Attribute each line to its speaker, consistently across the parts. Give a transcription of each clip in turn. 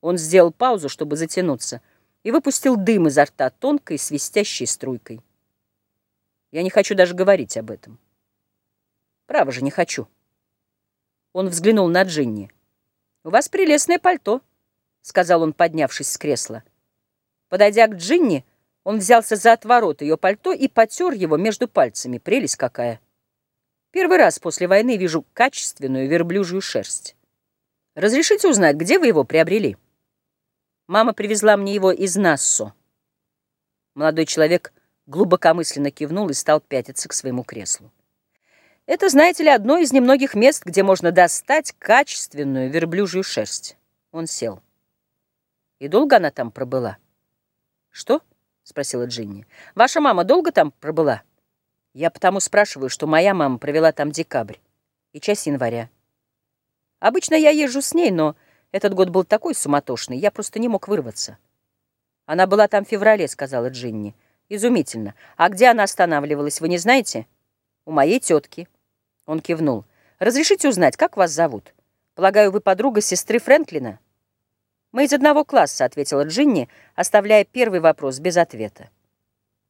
Speaker 1: Он сделал паузу, чтобы затянуться, и выпустил дым изо рта тонкой свистящей струйкой. Я не хочу даже говорить об этом. Право же, не хочу. Он взглянул на Джинни. «У вас прелестное пальто», — сказал он, поднявшись с кресла. Подойдя к Джинни, он взялся за отворот ее пальто и потер его между пальцами. Прелесть какая! Первый раз после войны вижу качественную верблюжью шерсть. Разрешите узнать, где вы его приобрели? Мама привезла мне его из Нассо. Молодой человек глубокомысленно кивнул и стал пятиться к своему креслу. Это, знаете ли, одно из немногих мест, где можно достать качественную верблюжью шерсть. Он сел. И долго она там пробыла? Что? — спросила Джинни. Ваша мама долго там пробыла? Я потому спрашиваю, что моя мама провела там декабрь и часть января. Обычно я езжу с ней, но этот год был такой суматошный, я просто не мог вырваться. Она была там в феврале, сказала Джинни. Изумительно. А где она останавливалась, вы не знаете? У моей тетки. Он кивнул. Разрешите узнать, как вас зовут? Полагаю, вы подруга сестры Фрэнклина? Мы из одного класса, ответила Джинни, оставляя первый вопрос без ответа.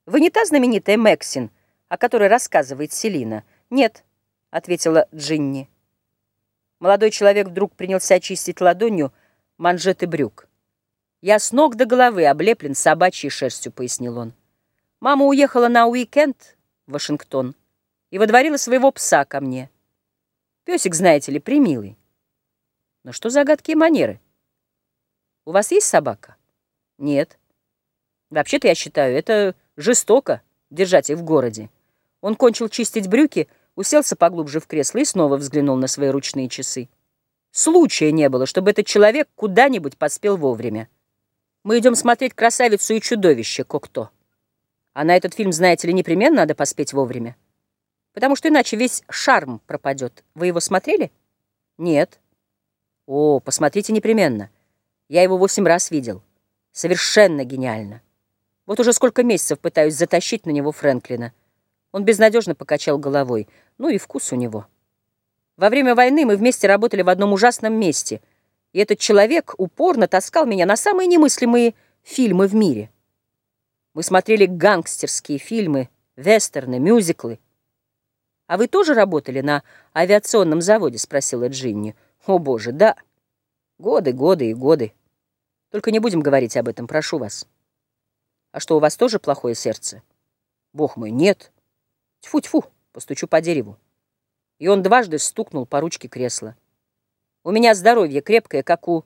Speaker 1: Вы не та знаменитая Мэксин, о которой рассказывает Селина? Нет, ответила Джинни. Молодой человек вдруг принялся очистить ладонью манжеты брюк. «Я с ног до головы облеплен собачьей шерстью», — пояснил он. «Мама уехала на уикенд в Вашингтон и водворила своего пса ко мне. Песик, знаете ли, примилый. Но что за гадкие манеры? У вас есть собака? Нет. Вообще-то я считаю, это жестоко держать их в городе. Он кончил чистить брюки, уселся поглубже в кресло и снова взглянул на свои ручные часы. Случая не было, чтобы этот человек куда-нибудь поспел вовремя. Мы идем смотреть «Красавицу и чудовище» Кокто. А на этот фильм, знаете ли, непременно надо поспеть вовремя. Потому что иначе весь шарм пропадет. Вы его смотрели? Нет. О, посмотрите непременно. Я его восемь раз видел. Совершенно гениально. Вот уже сколько месяцев пытаюсь затащить на него Фрэнклина. Он безнадежно покачал головой. Ну и вкус у него. Во время войны мы вместе работали в одном ужасном месте, и этот человек упорно таскал меня на самые немыслимые фильмы в мире. Мы смотрели гангстерские фильмы, вестерны, мюзиклы. «А вы тоже работали на авиационном заводе?» — спросила Джинни. «О, боже, да. Годы, годы и годы. Только не будем говорить об этом, прошу вас. А что, у вас тоже плохое сердце?» «Бог мой, нет. Тьфу-тьфу!» постучу по дереву. И он дважды стукнул по ручке кресла. У меня здоровье крепкое, как у